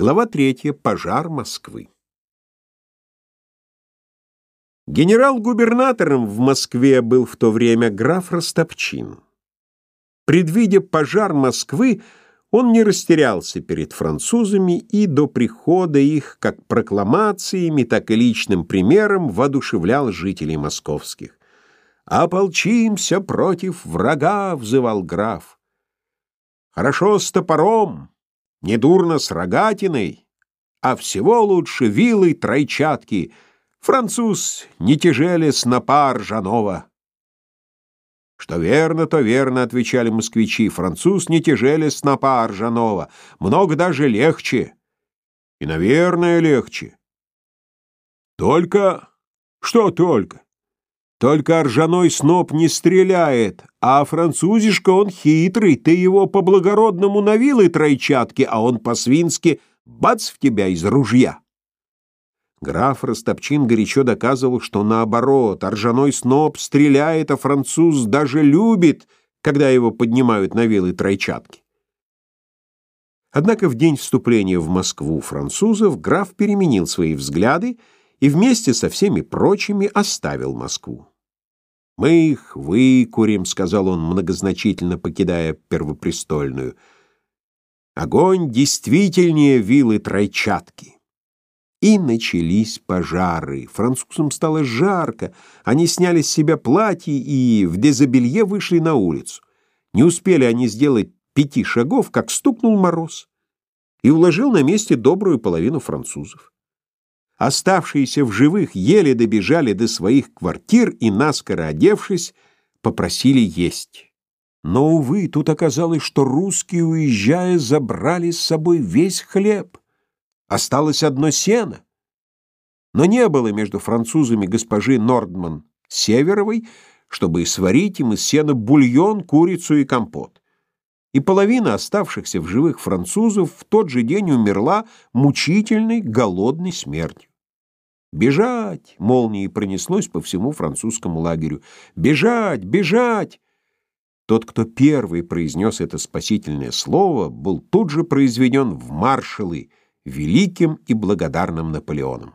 Глава 3. Пожар Москвы. Генерал-губернатором в Москве был в то время граф Ростопчин. Предвидя пожар Москвы, он не растерялся перед французами и до прихода их как прокламациями, так и личным примером воодушевлял жителей московских. «Ополчимся против врага!» — взывал граф. «Хорошо с топором, недурно с рогатиной, а всего лучше вилой тройчатки, француз не тяжелее снопа ржаного. Что верно, то верно, отвечали москвичи, француз не тяжелее снопа ржаного, много даже легче. И, наверное, легче. Только... Что только? Только ржаной сноп не стреляет, а французишка он хитрый, ты его по-благородному навил и тройчатки, а он по-свински бац в тебя из ружья. Граф Растопчин горячо доказывал, что наоборот, ржаной сноп стреляет, а француз даже любит, когда его поднимают на вилы тройчатки. Однако в день вступления в Москву французов граф переменил свои взгляды и вместе со всеми прочими оставил Москву. «Мы их выкурим», — сказал он, многозначительно покидая Первопрестольную. «Огонь действительнее вилы тройчатки». И начались пожары. Французам стало жарко. Они сняли с себя платья и в дезобелье вышли на улицу. Не успели они сделать пяти шагов, как стукнул мороз и уложил на месте добрую половину французов. Оставшиеся в живых еле добежали до своих квартир и, наскоро одевшись, попросили есть. Но, увы, тут оказалось, что русские, уезжая, забрали с собой весь хлеб. Осталось одно сено. Но не было между французами госпожи Нордман Северовой, чтобы сварить им из сена бульон, курицу и компот. И половина оставшихся в живых французов в тот же день умерла мучительной голодной смертью. «Бежать!» — молнией пронеслось по всему французскому лагерю. «Бежать! Бежать!» Тот, кто первый произнес это спасительное слово, был тут же произведен в маршалы великим и благодарным Наполеоном.